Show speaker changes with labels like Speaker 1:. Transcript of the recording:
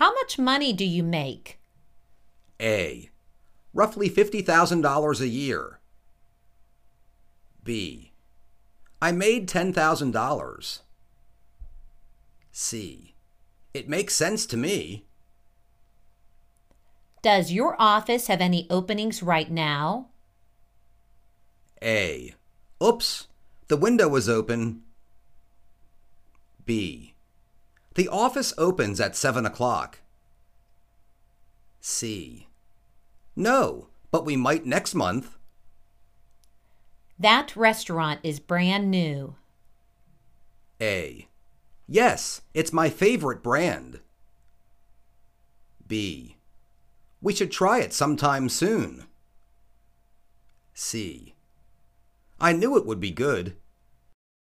Speaker 1: How much money do you make?
Speaker 2: A. Roughly $50,000 a year. B. I made $10,000. C. It makes sense to me.
Speaker 1: Does your office have any openings right now?
Speaker 2: A. Oops, the window was open. B. The office opens at 7 o'clock. C. No, but we might next month.
Speaker 1: That restaurant is brand new.
Speaker 2: A. Yes, it's my favorite brand. B. We should try it sometime soon. C. I knew it would be good.